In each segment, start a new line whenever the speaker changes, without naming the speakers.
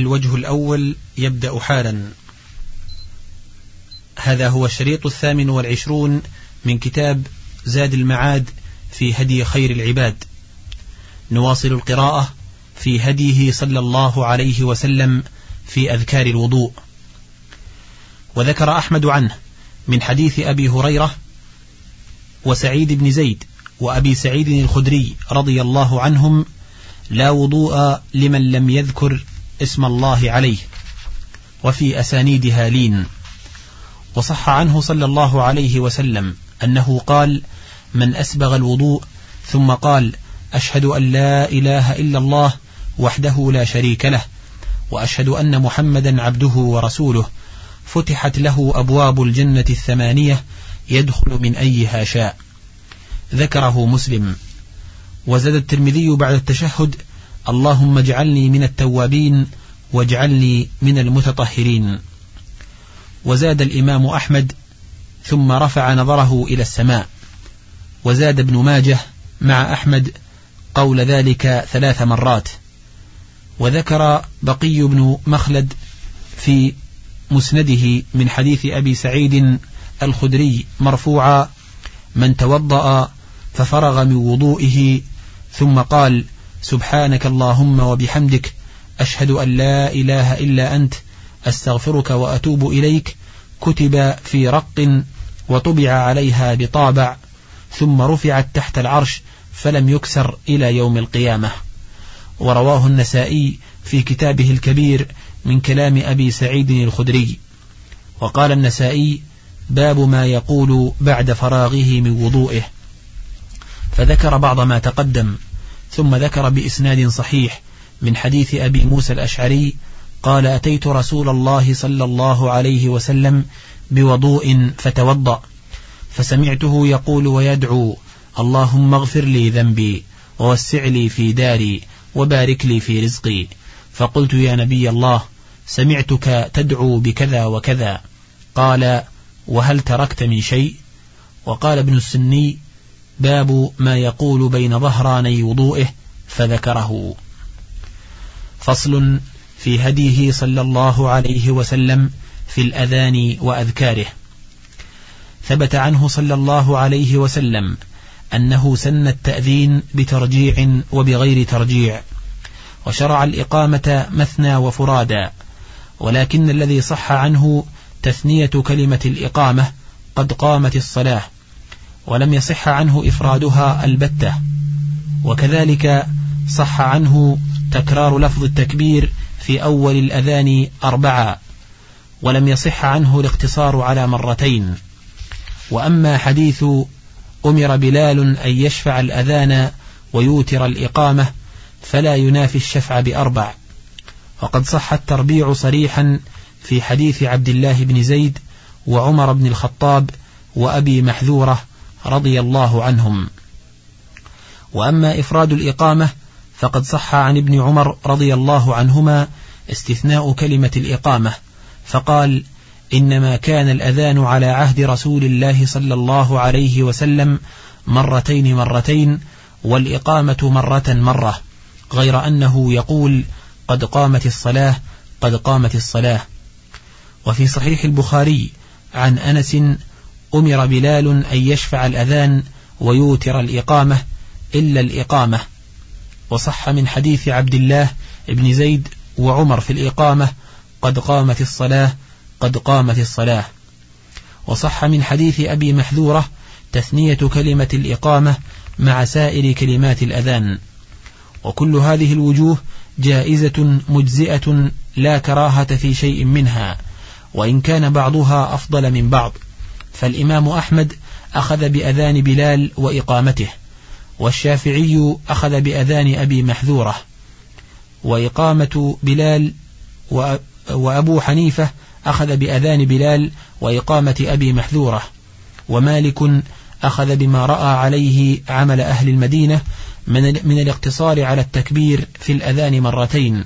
الوجه الأول يبدأ حالا. هذا هو الشريط الثامن والعشرون من كتاب زاد المعاد في هدي خير العباد. نواصل القراءة في هديه صلى الله عليه وسلم في أذكار الوضوء. وذكر أحمد عنه من حديث أبي هريرة وسعيد بن زيد وأبي سعيد الخدري رضي الله عنهم لا وضوء لمن لم يذكر اسم الله عليه وفي أسانيدها لين. وصح عنه صلى الله عليه وسلم أنه قال من أسبغ الوضوء ثم قال أشهد أن لا إله إلا الله وحده لا شريك له وأشهد أن محمدا عبده ورسوله فتحت له أبواب الجنة الثمانية يدخل من أيها شاء ذكره مسلم. وزاد الترمذي بعد التشهد اللهم اجعلني من التوابين واجعلني من المتطهرين. وزاد الإمام أحمد ثم رفع نظره إلى السماء. وزاد ابن ماجه مع أحمد قول ذلك ثلاث مرات. وذكر بقي بن مخلد في مسنده من حديث أبي سعيد الخدري مرفوعا من توضأ ففرغ من وضوئه ثم قال سبحانك اللهم وبحمدك أشهد أن لا إله إلا أنت أستغفرك وأتوب إليك كتب في رق وطبع عليها بطابع ثم رفعت تحت العرش فلم يكسر إلى يوم القيامة. ورواه النسائي في كتابه الكبير من كلام أبي سعيد الخدري. وقال النسائي باب ما يقول بعد فراغه من وضوئه. فذكر بعض ما تقدم. ثم ذكر بإسناد صحيح من حديث أبي موسى الأشعري قال أتيت رسول الله صلى الله عليه وسلم بوضوء فتوضأ فسمعته يقول ويدعو اللهم اغفر لي ذنبي ووسع لي في داري وبارك لي في رزقي فقلت يا نبي الله سمعتك تدعو بكذا وكذا قال وهل تركت من شيء؟ وقال ابن السني باب ما يقول بين ظهراني وضوئه فذكره. فصل في هديه صلى الله عليه وسلم في الأذان وأذكاره. ثبت عنه صلى الله عليه وسلم أنه سن التأذين بترجيع وبغير ترجيع وشرع الإقامة مثنى وفرادا ولكن الذي صح عنه تثنية كلمة الإقامة قد قامت الصلاة. ولم يصح عنه إفرادها البتة. وكذلك صح عنه تكرار لفظ التكبير في أول الأذان أربعة ولم يصح عنه الاقتصار على مرتين. وأما حديث أمر بلال أن يشفع الأذان ويوتر الإقامة فلا ينافي الشفع بأربع. وقد صح التربيع صريحا في حديث عبد الله بن زيد وعمر بن الخطاب وأبي محذورة رضي الله عنهم. وأما إفراد الإقامة فقد صح عن ابن عمر رضي الله عنهما استثناء كلمة الإقامة فقال إنما كان الأذان على عهد رسول الله صلى الله عليه وسلم مرتين مرتين والإقامة مرة مرة غير أنه يقول قد قامت الصلاة قد قامت الصلاة. وفي صحيح البخاري عن أنس أمر بلال أن يشفع الأذان ويوتر الإقامة إلا الإقامة. وصح من حديث عبد الله بن زيد وعمر في الإقامة قد قامت الصلاة قد قامت الصلاة. وصح من حديث أبي محذورة تثنية كلمة الإقامة مع سائر كلمات الأذان. وكل هذه الوجوه جائزة مجزئة لا كراهة في شيء منها وإن كان بعضها أفضل من بعض. فالإمام أحمد أخذ بأذان بلال وإقامته والشافعي أخذ بأذان أبي محذورة وإقامة بلال وأبو حنيفة أخذ بأذان بلال وإقامة أبي محذورة ومالك أخذ بما رأى عليه عمل أهل المدينة من, من الاقتصار على التكبير في الأذان مرتين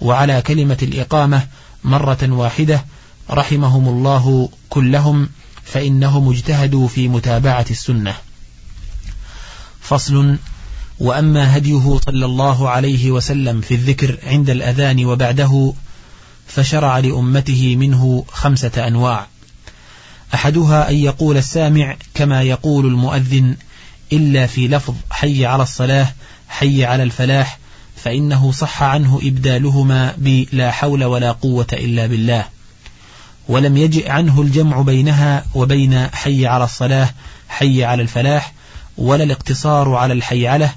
وعلى كلمة الإقامة مرة واحدة رحمهم الله كلهم فإنهم اجتهدوا في متابعة السنة. فصل وأما هديه صلى الله عليه وسلم في الذكر عند الأذان وبعده فشرع لأمته منه خمسة أنواع. أحدها أن يقول السامع كما يقول المؤذن إلا في لفظ حي على الصلاة حي على الفلاح فإنه صح عنه إبدالهما بلا حول ولا قوة إلا بالله. ولم يجئ عنه الجمع بينها وبين حي على الصلاة حي على الفلاح ولا الاقتصار على الحيعلة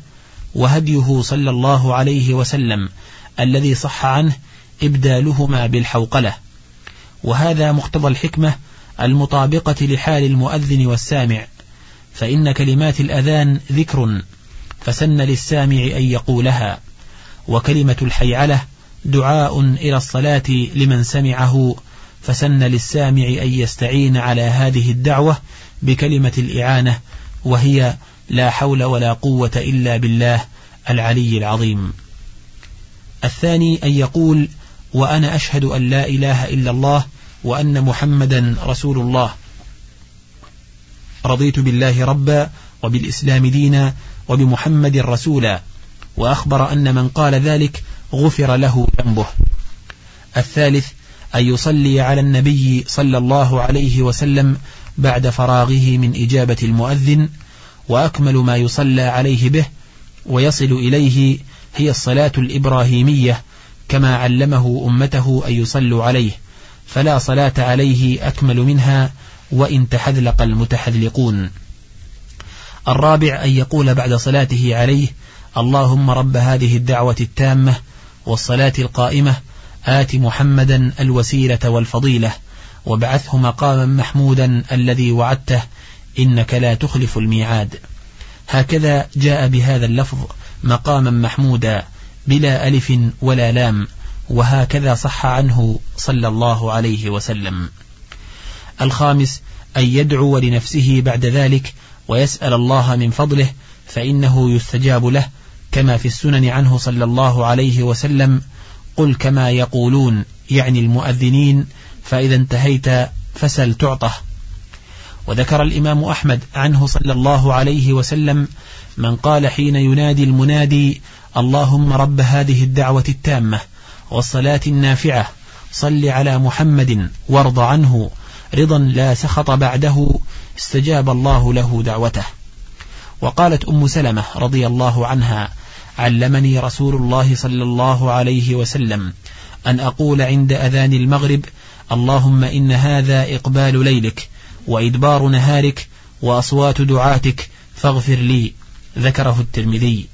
وهديه صلى الله عليه وسلم الذي صح عنه إبدالهما بالحوقلة. وهذا مقتضى الحكمة المطابقة لحال المؤذن والسامع فإن كلمات الأذان ذكر فسن للسامع أن يقولها. وكلمة الحيعلة دعاء إلى الصلاة لمن سمعه فسن للسامع أن يستعين على هذه الدعوة بكلمة الإعانة وهي لا حول ولا قوة إلا بالله العلي العظيم. الثاني أن يقول وأنا أشهد أن لا إله إلا الله وأن محمدا رسول الله. رضيت بالله ربا وبالإسلام دينا وبمحمد رسولا وأخبر أن من قال ذلك غفر له ذنبه. الثالث أن يصلي على النبي صلى الله عليه وسلم بعد فراغه من إجابة المؤذن وأكمل ما يصلى عليه به ويصل إليه هي الصلاة الإبراهيمية كما علمه أمته أن يصلوا عليه فلا صلاة عليه أكمل منها وإن تحذلق المتحذلقون. الرابع أن يقول بعد صلاته عليه اللهم رب هذه الدعوة التامة والصلاة القائمة آت محمدا الوسيلة والفضيلة وابعثه مقاما محمودا الذي وعدته إنك لا تخلف الميعاد. هكذا جاء بهذا اللفظ مقاما محمودا بلا ألف ولا لام وهكذا صح عنه صلى الله عليه وسلم. الخامس أن يدعو لنفسه بعد ذلك ويسأل الله من فضله فإنه يستجاب له كما في السنن عنه صلى الله عليه وسلم قل كما يقولون يعني المؤذنين فإذا انتهيت فسل تعطه. وذكر الإمام أحمد عنه صلى الله عليه وسلم من قال حين ينادي المنادي اللهم رب هذه الدعوة التامة والصلاة النافعة صل على محمد وارض عنه رضا لا سخط بعده استجاب الله له دعوته. وقالت أم سلمة رضي الله عنها علمني رسول الله صلى الله عليه وسلم أن أقول عند أذان المغرب اللهم إن هذا إقبال ليلك وإدبار نهارك وأصوات دعاتك فاغفر لي ذكره الترمذي.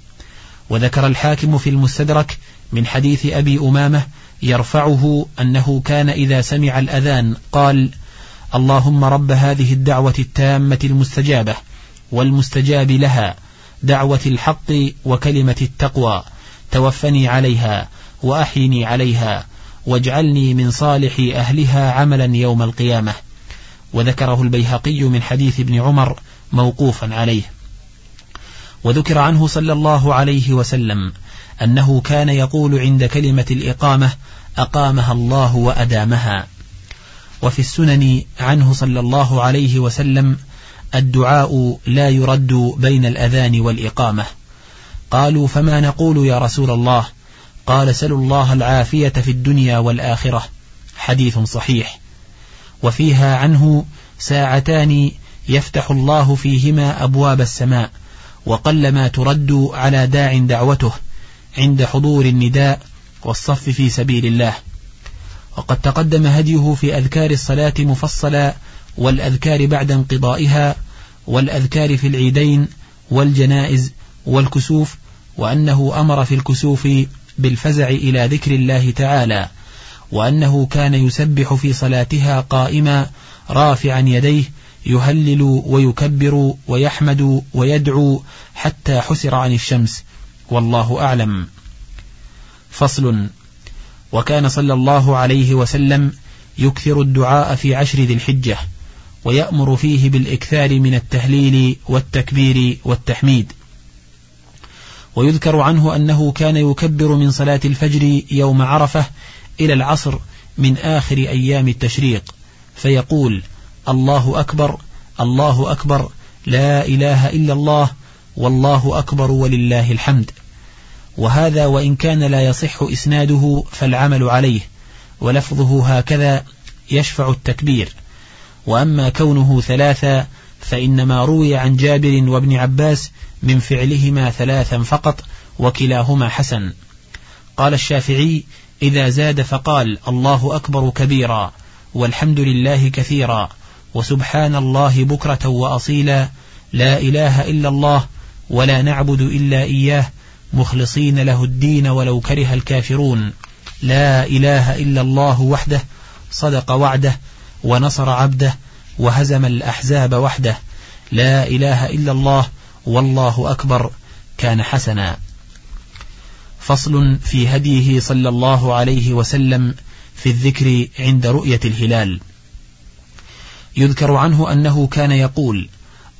وذكر الحاكم في المستدرك من حديث أبي أمامة يرفعه أنه كان إذا سمع الأذان قال اللهم رب هذه الدعوة التامة المستجابة والمستجاب لها دعوة الحق وكلمة التقوى. توفني عليها وأحيني عليها واجعلني من صالح أهلها عملا يوم القيامة. وذكره البيهقي من حديث ابن عمر موقوفا عليه. وذكر عنه صلى الله عليه وسلم أنه كان يقول عند كلمة الإقامة أقامها الله وأدامها. وفي السنن عنه صلى الله عليه وسلم الدعاء لا يرد بين الأذان والإقامة. قالوا فما نقول يا رسول الله؟ قال سلوا الله العافية في الدنيا والآخرة. حديث صحيح. وفيها عنه ساعتان يفتح الله فيهما أبواب السماء وقلما ترد على داع دعوته عند حضور النداء والصف في سبيل الله. وقد تقدم هديه في أذكار الصلاة مفصلا والأذكار بعد انقضائها والأذكار في العيدين والجنائز والكسوف وأنه أمر في الكسوف بالفزع إلى ذكر الله تعالى وأنه كان يسبح في صلاتها قائما رافعا يديه يهلل ويكبر ويحمد ويدعو حتى حسر عن الشمس والله أعلم. فصل. وكان صلى الله عليه وسلم يكثر الدعاء في عشر ذي الحجة. ويأمر فيه بالإكثار من التهليل والتكبير والتحميد. ويذكر عنه أنه كان يكبر من صلاة الفجر يوم عرفة إلى العصر من آخر أيام التشريق فيقول الله أكبر الله أكبر لا إله إلا الله والله أكبر ولله الحمد. وهذا وإن كان لا يصح إسناده فالعمل عليه ولفظه هكذا يشفع التكبير. وأما كونه ثلاثا فإنما روي عن جابر وابن عباس من فعلهما ثلاثا فقط وكلاهما حسن. قال الشافعي إذا زاد فقال الله أكبر كبيرا والحمد لله كثيرا وسبحان الله بكرة وأصيلا لا إله إلا الله ولا نعبد إلا إياه مخلصين له الدين ولو كره الكافرون لا إله إلا الله وحده صدق وعده ونصر عبده وهزم الأحزاب وحده. لا إله إلا الله والله أكبر. كان حسنا. فصل في هديه صلى الله عليه وسلم في الذكر عند رؤية الهلال. يذكر عنه أنه كان يقول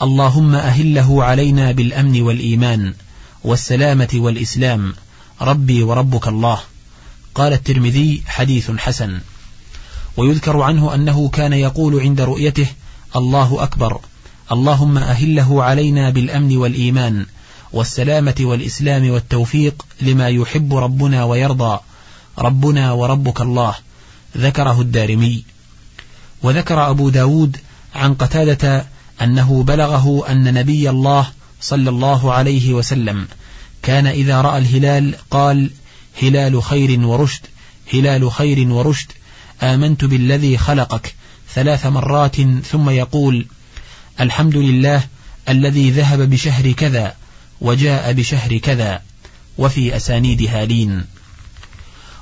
اللهم أهله علينا بالأمن والإيمان والسلامة والإسلام. ربي وربك الله. قال الترمذي حديث حسن. ويذكر عنه أنه كان يقول عند رؤيته الله أكبر اللهم أهله علينا بالأمن والإيمان والسلامة والإسلام والتوفيق لما يحب ربنا ويرضى ربنا وربك الله ذكره الدارمي. وذكر أبو داود عن قتادة أنه بلغه أن نبي الله صلى الله عليه وسلم كان إذا رأى الهلال قال هلال خير ورشد هلال خير ورشد آمنت بالذي خلقك ثلاث مرات ثم يقول الحمد لله الذي ذهب بشهر كذا وجاء بشهر كذا وفي أسانيد هالين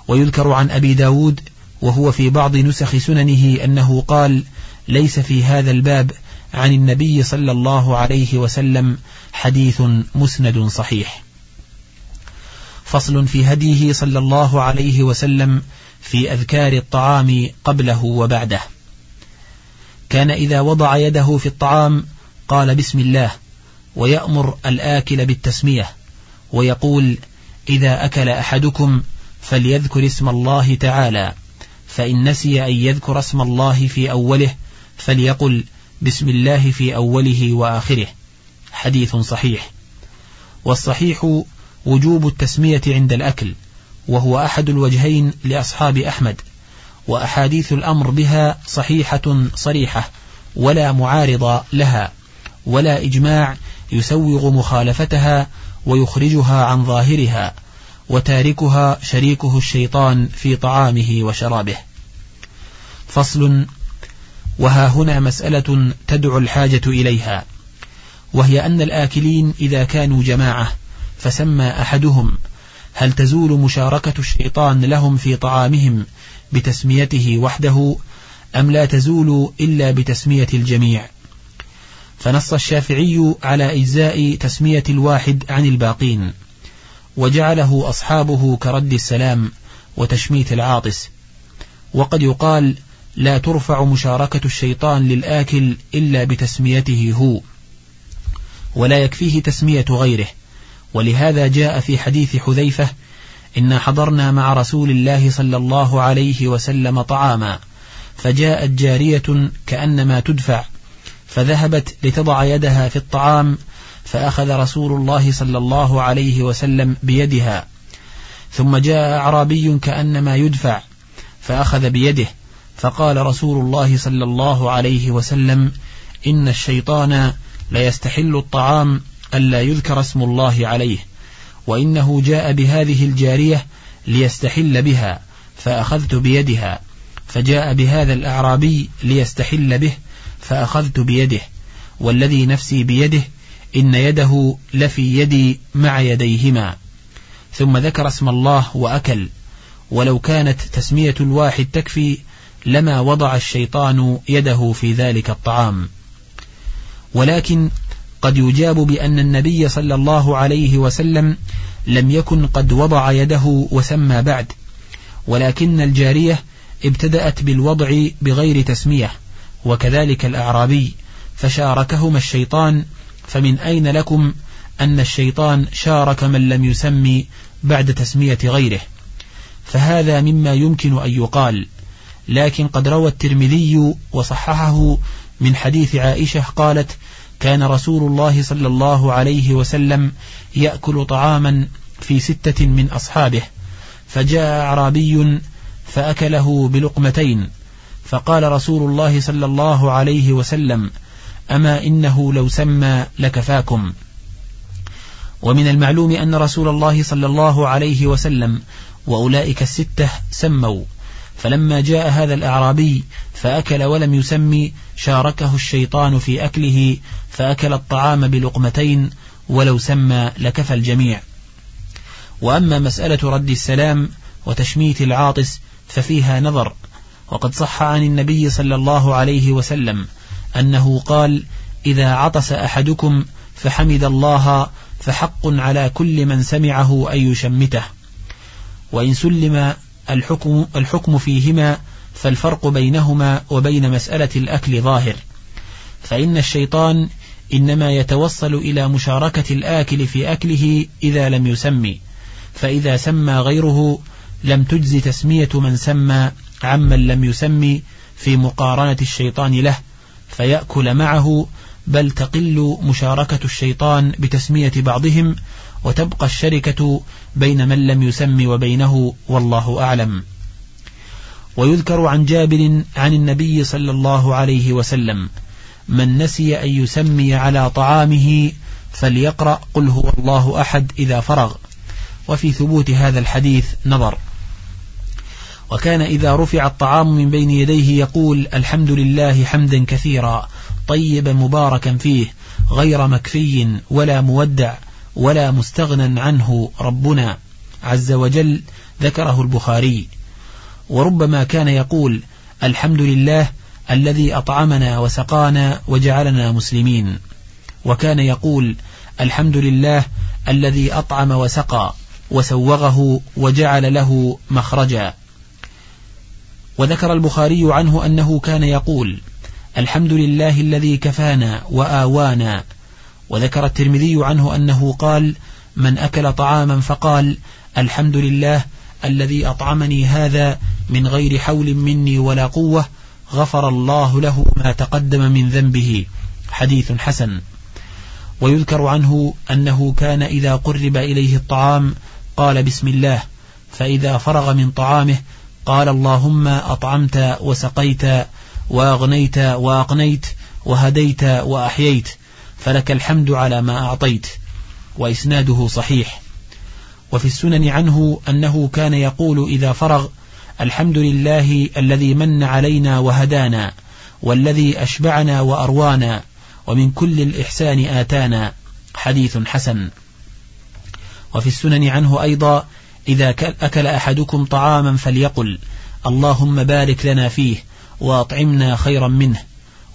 ويذكر عن أبي داود وهو في بعض نسخ سننه أنه قال ليس في هذا الباب عن النبي صلى الله عليه وسلم حديث مسند صحيح. فصل في هديه صلى الله عليه وسلم في أذكار الطعام قبله وبعده. كان إذا وضع يده في الطعام قال بسم الله ويأمر الآكل بالتسمية ويقول إذا أكل أحدكم فليذكر اسم الله تعالى فإن نسي أن يذكر اسم الله في أوله فليقل بسم الله في أوله وآخره. حديث صحيح. والصحيح وجوب التسمية عند الأكل. وهو أحد الوجهين لأصحاب أحمد وأحاديث الأمر بها صحيحة صريحة ولا معارض لها ولا إجماع يسوغ مخالفتها ويخرجها عن ظاهرها وتاركها شريكه الشيطان في طعامه وشرابه. فصل وها هنا مسألة تدعو الحاجة إليها وهي أن الآكلين إذا كانوا جماعة فسمى أحدهم هل تزول مشاركة الشيطان لهم في طعامهم بتسميته وحده أم لا تزول إلا بتسمية الجميع؟ فنص الشافعي على إجزاء تسمية الواحد عن الباقين وجعله أصحابه كرد السلام وتشميت العاطس. وقد يقال لا ترفع مشاركة الشيطان للآكل إلا بتسميته هو ولا يكفيه تسمية غيره. ولهذا جاء في حديث حذيفة إنا حضرنا مع رسول الله صلى الله عليه وسلم طعاما فجاءت جارية كأنما تدفع فذهبت لتضع يدها في الطعام فأخذ رسول الله صلى الله عليه وسلم بيدها ثم جاء أعرابي كأنما يدفع فأخذ بيده فقال رسول الله صلى الله عليه وسلم إن الشيطان ليستحل الطعام ألا يذكر اسم الله عليه وإنه جاء بهذه الجارية ليستحل بها فأخذت بيدها فجاء بهذا الأعرابي ليستحل به فأخذت بيده والذي نفسي بيده إن يده لفي يدي مع يديهما. ثم ذكر اسم الله وأكل ولو كانت تسمية الواحد تكفي لما وضع الشيطان يده في ذلك الطعام. ولكن قد يجاب بأن النبي صلى الله عليه وسلم لم يكن قد وضع يده وسمى بعد ولكن الجارية ابتدأت بالوضع بغير تسمية وكذلك الأعرابي فشاركهما الشيطان فمن أين لكم أن الشيطان شارك من لم يسمي بعد تسمية غيره؟ فهذا مما يمكن أن يقال لكن قد روى الترمذي وصححه من حديث عائشة قالت كان رسول الله صلى الله عليه وسلم يأكل طعاما في ستة من أصحابه فجاء أعرابي فأكله بلقمتين فقال رسول الله صلى الله عليه وسلم أما إنه لو سمى لكفاكم. ومن المعلوم أن رسول الله صلى الله عليه وسلم وأولئك الستة سموا فلما جاء هذا الأعرابي فأكل ولم يسمي شاركه الشيطان في أكله فأكل الطعام بلقمتين ولو سمى لكفى الجميع. وأما مسألة رد السلام وتشميت العاطس ففيها نظر وقد صح عن النبي صلى الله عليه وسلم أنه قال إذا عطس أحدكم فحمد الله فحق على كل من سمعه أن يشمته. وإن سلم الحكم, الحكم فيهما فالفرق بينهما وبين مسألة الأكل ظاهر. فإن الشيطان إنما يتوصل إلى مشاركة الآكل في أكله إذا لم يسمي. فإذا سمى غيره لم تجز تسمية من سمى عمن لم يسمي في مقارنة الشيطان له فيأكل معه بل تقل مشاركة الشيطان بتسمية بعضهم وتبقى الشركة بين من لم يسم وبينه والله أعلم. ويذكر عن جابر عن النبي صلى الله عليه وسلم من نسي أن يسمي على طعامه فليقرأ قل هو الله أحد إذا فرغ. وفي ثبوت هذا الحديث نظر. وكان إذا رفع الطعام من بين يديه يقول الحمد لله حمدا كثيرا طيبا مباركا فيه غير مكفي ولا مودع ولا مستغنى عنه ربنا عز وجل ذكره البخاري. وربما كان يقول الحمد لله الذي أطعمنا وسقانا وجعلنا مسلمين. وكان يقول الحمد لله الذي أطعم وسقى وسوغه وجعل له مخرجا. وذكر البخاري عنه أنه كان يقول الحمد لله الذي كفانا وآوانا وذكر الترمذي عنه أنه قال من أكل طعاما فقال الحمد لله الذي أطعمني هذا من غير حول مني ولا قوة غفر الله له ما تقدم من ذنبه حديث حسن. ويذكر عنه أنه كان إذا قرب إليه الطعام قال بسم الله فإذا فرغ من طعامه قال اللهم أطعمت وسقيت وأغنيت وأقنيت وهديت وأحييت فلك الحمد على ما أعطيت وإسناده صحيح. وفي السنن عنه أنه كان يقول إذا فرغ الحمد لله الذي من علينا وهدانا والذي أشبعنا وأروانا ومن كل الإحسان آتانا. حديث حسن. وفي السنن عنه أيضا إذا أكل أحدكم طعاما فليقل اللهم بارك لنا فيه وأطعمنا خيرا منه.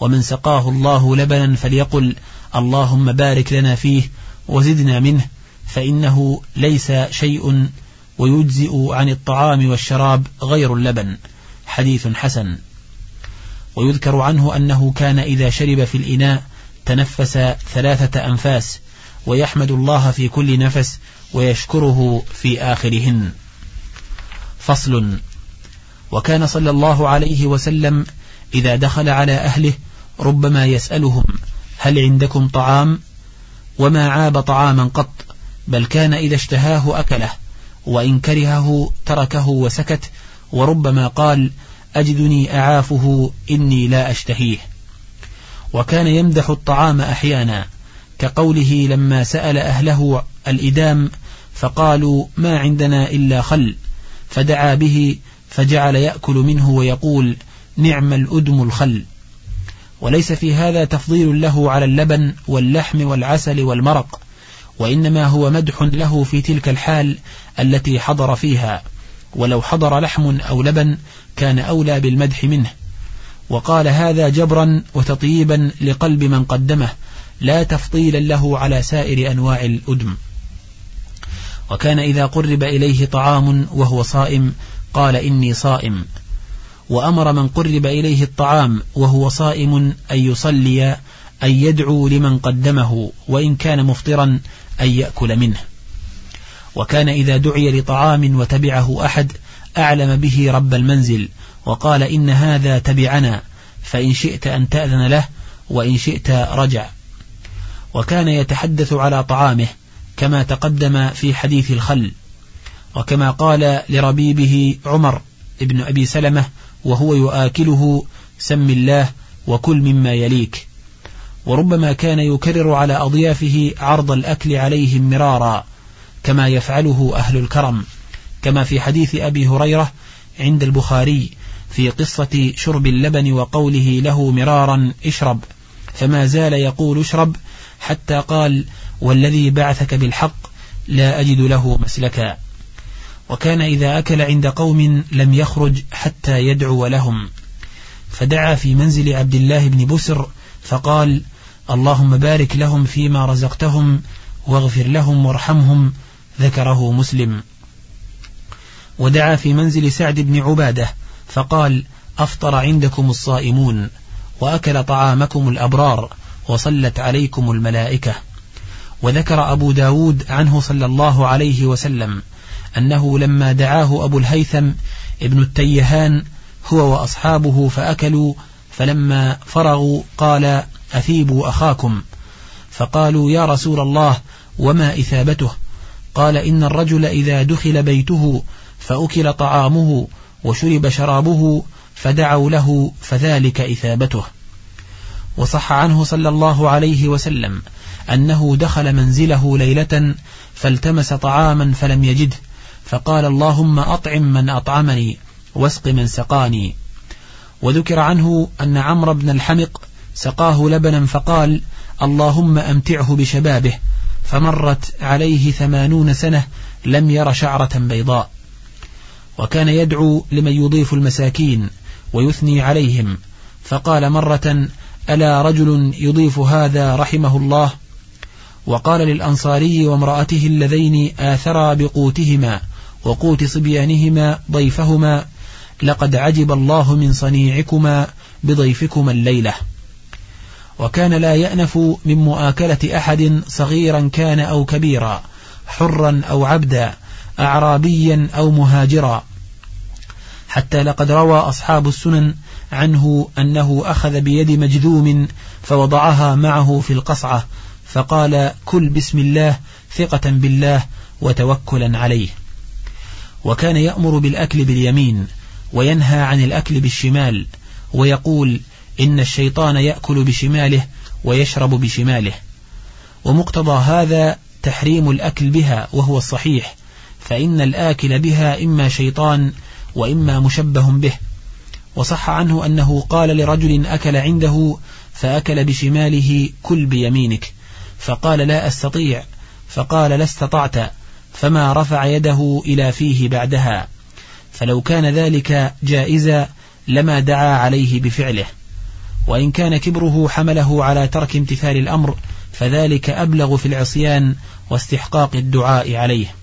ومن سقاه الله لبنا فليقل اللهم بارك لنا فيه وزدنا منه فإنه ليس شيء ويجزئ عن الطعام والشراب غير اللبن. حديث حسن. ويذكر عنه أنه كان إذا شرب في الإناء تنفس ثلاثة أنفاس ويحمد الله في كل نفس ويشكره في آخرهن. فصل. وكان صلى الله عليه وسلم إذا دخل على أهله ربما يسألهم هل عندكم طعام وما عاب طعاما قط بل كان إذا اشتهاه أكله وإن كرهه تركه وسكت وربما قال أجدني أعافه إني لا أشتهيه. وكان يمدح الطعام أحيانا كقوله لما سأل أهله الإدام فقالوا ما عندنا إلا خل فدعا به فجعل يأكل منه ويقول نعم الأدم الخل. وليس في هذا تفضيل له على اللبن واللحم والعسل والمرق وإنما هو مدح له في تلك الحال التي حضر فيها ولو حضر لحم أو لبن كان أولى بالمدح منه. وقال هذا جبرا وتطييبا لقلب من قدمه لا تفضيلا له على سائر أنواع الأدم. وكان إذا قرب إليه طعام وهو صائم قال إني صائم. وأمر من قرب إليه الطعام وهو صائم أن يصلي أن يدعو لمن قدمه وإن كان مفطرا أن يأكل منه. وكان إذا دعي لطعام وتبعه أحد أعلم به رب المنزل وقال إن هذا تبعنا فإن شئت أن تأذن له وإن شئت رجع. وكان يتحدث على طعامه كما تقدم في حديث الخل. وكما قال لربيبه عمر ابن أبي سلمة وهو يآكله سم الله وكل مما يليك. وربما كان يكرر على أضيافه عرض الأكل عليهم مرارا كما يفعله أهل الكرم كما في حديث أبي هريرة عند البخاري في قصة شرب اللبن وقوله له مرارا اشرب فما زال يقول اشرب حتى قال والذي بعثك بالحق لا أجد له مسلكا. وكان إذا أكل عند قوم لم يخرج حتى يدعو لهم. فدعا في منزل عبد الله بن بسر فقال اللهم بارك لهم فيما رزقتهم واغفر لهم وارحمهم ذكره مسلم. ودعا في منزل سعد بن عبادة فقال أفطر عندكم الصائمون وأكل طعامكم الأبرار وصلت عليكم الملائكة وذكر أبو داود عنه صلى الله عليه وسلم. أنه لما دعاه أبو الهيثم ابن التيهان هو وأصحابه فأكلوا فلما فرغوا قال أثيبوا أخاكم فقالوا يا رسول الله وما إثابته؟ قال إن الرجل إذا دخل بيته فأكل طعامه وشرب شرابه فدعوا له فذلك إثابته وصح عنه صلى الله عليه وسلم أنه دخل منزله ليلة فالتمس طعاما فلم يجده. فقال اللهم أطعم من أطعمني واسق من سقاني. وذكر عنه أن عمرو بن الحمق سقاه لبنا فقال اللهم أمتعه بشبابه فمرت عليه ثمانون سنة لم ير شعرة بيضاء. وكان يدعو لمن يضيف المساكين ويثني عليهم فقال مرة ألا رجل يضيف هذا رحمه الله؟ وقال للأنصاري وامرأته اللذين آثرا بقوتهما وقوت صبيانهما ضيفهما لقد عجب الله من صنيعكما بضيفكما الليلة. وكان لا يأنف من مؤاكلة أحد صغيرا كان أو كبيرا حرا أو عبدا أعرابيا أو مهاجرا. حتى لقد روى أصحاب السنن عنه أنه أخذ بيد مجذوم فوضعها معه في القصعة فقال كل بسم الله ثقة بالله وتوكلا عليه. وكان يأمر بالأكل باليمين وينهى عن الأكل بالشمال ويقول إن الشيطان يأكل بشماله ويشرب بشماله. ومقتضى هذا تحريم الأكل بها وهو الصحيح فإن الآكل بها إما شيطان وإما مشبه به. وصح عنه أنه قال لرجل أكل عنده فأكل بشماله كل بيمينك فقال لا أستطيع فقال لا استطعت. فما رفع يده إلى فيه بعدها. فلو كان ذلك جائزا لما دعا عليه بفعله. وإن كان كبره حمله على ترك امتثال الأمر فذلك أبلغ في العصيان واستحقاق الدعاء عليه.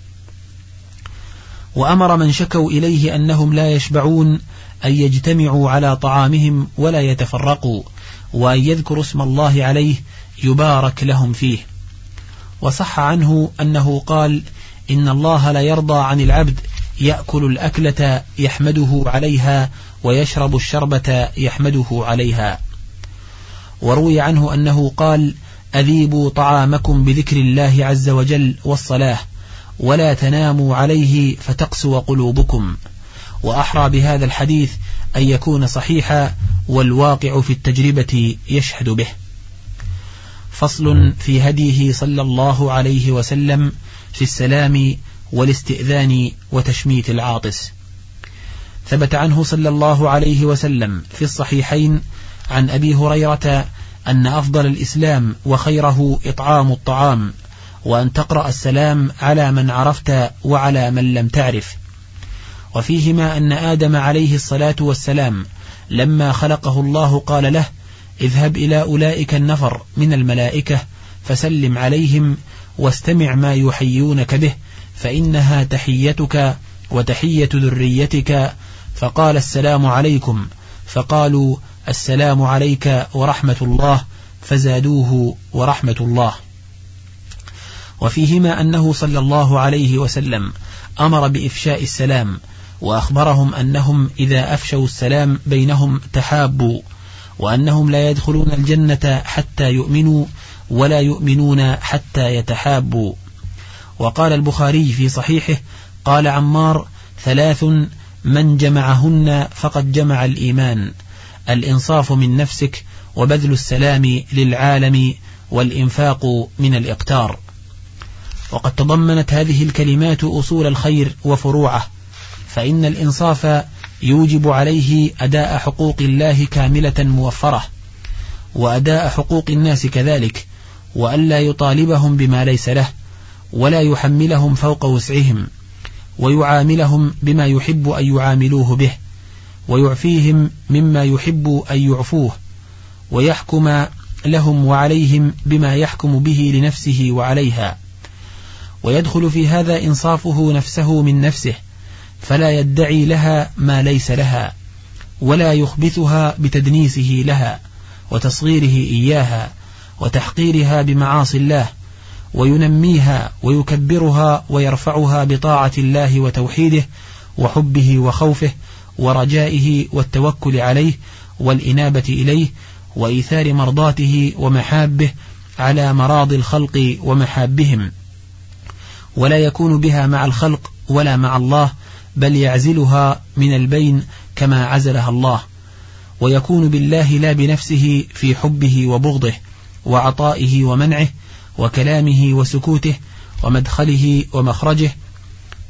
وأمر من شكوا إليه أنهم لا يشبعون أن يجتمعوا على طعامهم ولا يتفرقوا وأن يذكروا اسم الله عليه يبارك لهم فيه. وصح عنه أنه قال إن الله لا يرضى عن العبد يأكل الأكلة يحمده عليها ويشرب الشربة يحمده عليها. وروي عنه أنه قال أذيبوا طعامكم بذكر الله عز وجل والصلاة ولا تناموا عليه فتقسو قلوبكم. وأحرى بهذا الحديث أن يكون صحيحا والواقع في التجربة يشهد به. فصل في هديه صلى الله عليه وسلم في السلام والاستئذان وتشميت العاطس. ثبت عنه صلى الله عليه وسلم في الصحيحين عن أبي هريرة أن أفضل الإسلام وخيره إطعام الطعام وأن تقرأ السلام على من عرفت وعلى من لم تعرف. وفيهما أن آدم عليه الصلاة والسلام لما خلقه الله قال له اذهب إلى أولئك النفر من الملائكة فسلم عليهم واستمع ما يحيونك به فإنها تحيتك وتحية ذريتك. فقال السلام عليكم. فقالوا السلام عليك ورحمة الله فزادوه ورحمة الله. وفيهما أنه صلى الله عليه وسلم أمر بإفشاء السلام وأخبرهم أنهم إذا أفشوا السلام بينهم تحابوا وأنهم لا يدخلون الجنة حتى يؤمنوا ولا يؤمنون حتى يتحابوا. وقال البخاري في صحيحه قال عمار ثلاث من جمعهن فقد جمع الإيمان الإنصاف من نفسك وبذل السلام للعالم والإنفاق من الإقتار. وقد تضمنت هذه الكلمات أصول الخير وفروعه فإن الإنصاف يوجب عليه أداء حقوق الله كاملة موفرة وأداء حقوق الناس كذلك وألا يطالبهم بما ليس له ولا يحملهم فوق وسعهم ويعاملهم بما يحب أن يعاملوه به ويعفيهم مما يحب أن يعفوه ويحكم لهم وعليهم بما يحكم به لنفسه وعليها. ويدخل في هذا إنصافه نفسه من نفسه فلا يدعي لها ما ليس لها ولا يخبثها بتدنيسه لها وتصغيره إياها. وتحقيرها بمعاصي الله وينميها ويكبرها ويرفعها بطاعة الله وتوحيده وحبه وخوفه ورجائه والتوكل عليه والإنابة إليه وإيثار مرضاته ومحابه على مراض الخلق ومحابهم. ولا يكون بها مع الخلق ولا مع الله بل يعزلها من البين كما عزلها الله. ويكون بالله لا بنفسه في حبه وبغضه وعطائه ومنعه وكلامه وسكوته ومدخله ومخرجه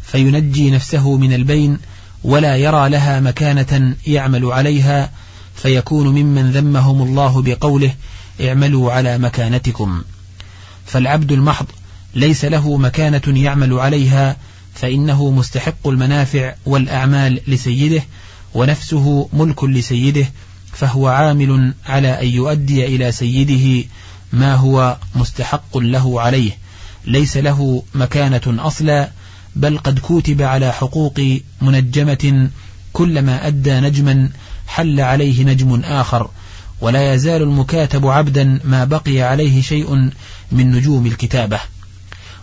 فينجي نفسه من البين ولا يرى لها مكانة يعمل عليها فيكون ممن ذمهم الله بقوله اعملوا على مكانتكم فالعبد المحض ليس له مكانة يعمل عليها فإنه مستحق المنافع والأعمال لسيده ونفسه ملك لسيده فهو عامل على أن يؤدي إلى سيده ما هو مستحق له عليه ليس له مكانة أصلا بل قد كوتب على حقوق منجمة كلما أدى نجما حل عليه نجم آخر ولا يزال المكاتب عبدا ما بقي عليه شيء من نجوم الكتابة.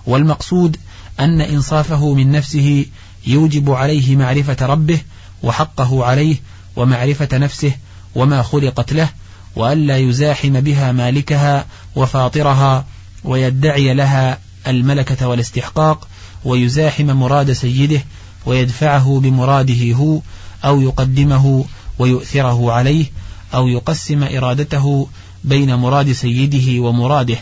والمقصود أن إنصافه من نفسه يوجب عليه معرفة ربه وحقه عليه ومعرفة نفسه وما خلقت له وألا يزاحم بها مالكها وفاطرها ويدعي لها الملكة والاستحقاق ويزاحم مراد سيده ويدفعه بمراده هو أو يقدمه ويؤثره عليه أو يقسم إرادته بين مراد سيده ومراده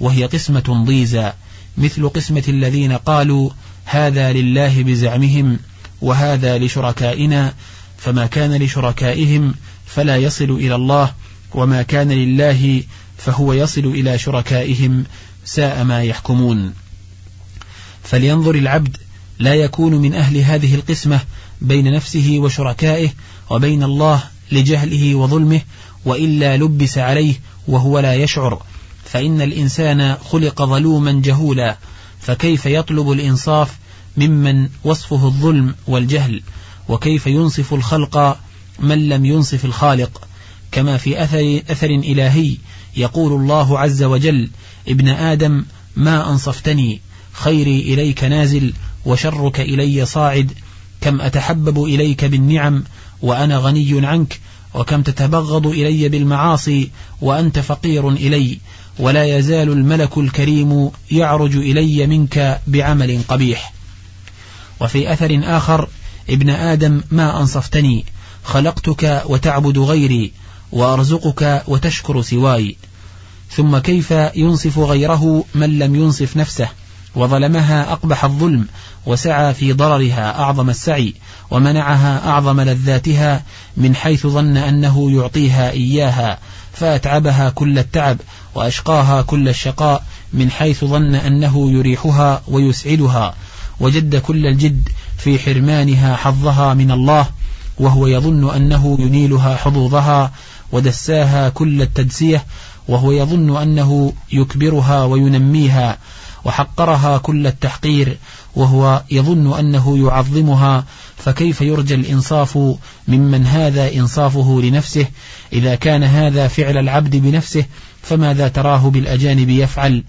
وهي قسمة ضيزى مثل قسمة الذين قالوا هذا لله بزعمهم وهذا لشركائنا فما كان لشركائهم فلا يصل إلى الله وما كان لله فهو يصل إلى شركائهم ساء ما يحكمون. فلينظر العبد لا يكون من أهل هذه القسمة بين نفسه وشركائه وبين الله لجهله وظلمه وإلا لبس عليه وهو لا يشعر. فإن الإنسان خلق ظلوما جهولا فكيف يطلب الإنصاف ممن وصفه الظلم والجهل؟ وكيف ينصف الخلق من لم ينصف الخالق. كما في أثر, أثر إلهي يقول الله عز وجل ابن آدم ما أنصفتني خيري إليك نازل وشرك إلي صاعد كم أتحبب إليك بالنعم وأنا غني عنك وكم تتبغض إلي بالمعاصي وأنت فقير إلي ولا يزال الملك الكريم يعرج إلي منك بعمل قبيح. وفي أثر آخر ابن آدم ما أنصفتني خلقتك وتعبد غيري وأرزقك وتشكر سواي. ثم كيف ينصف غيره من لم ينصف نفسه؟ وظلمها أقبح الظلم وسعى في ضررها أعظم السعي ومنعها أعظم لذاتها من حيث ظن أنه يعطيها إياها فأتعبها كل التعب وأشقاها كل الشقاء من حيث ظن أنه يريحها ويسعدها. وجد كل الجد في حرمانها حظها من الله وهو يظن أنه ينيلها حظوظها ودساها كل التدسية وهو يظن أنه يكبرها وينميها وحقرها كل التحقير وهو يظن أنه يعظمها فكيف يرجى الإنصاف ممن هذا إنصافه لنفسه؟ إذا كان هذا فعل العبد بنفسه فماذا تراه بالأجانب يفعل؟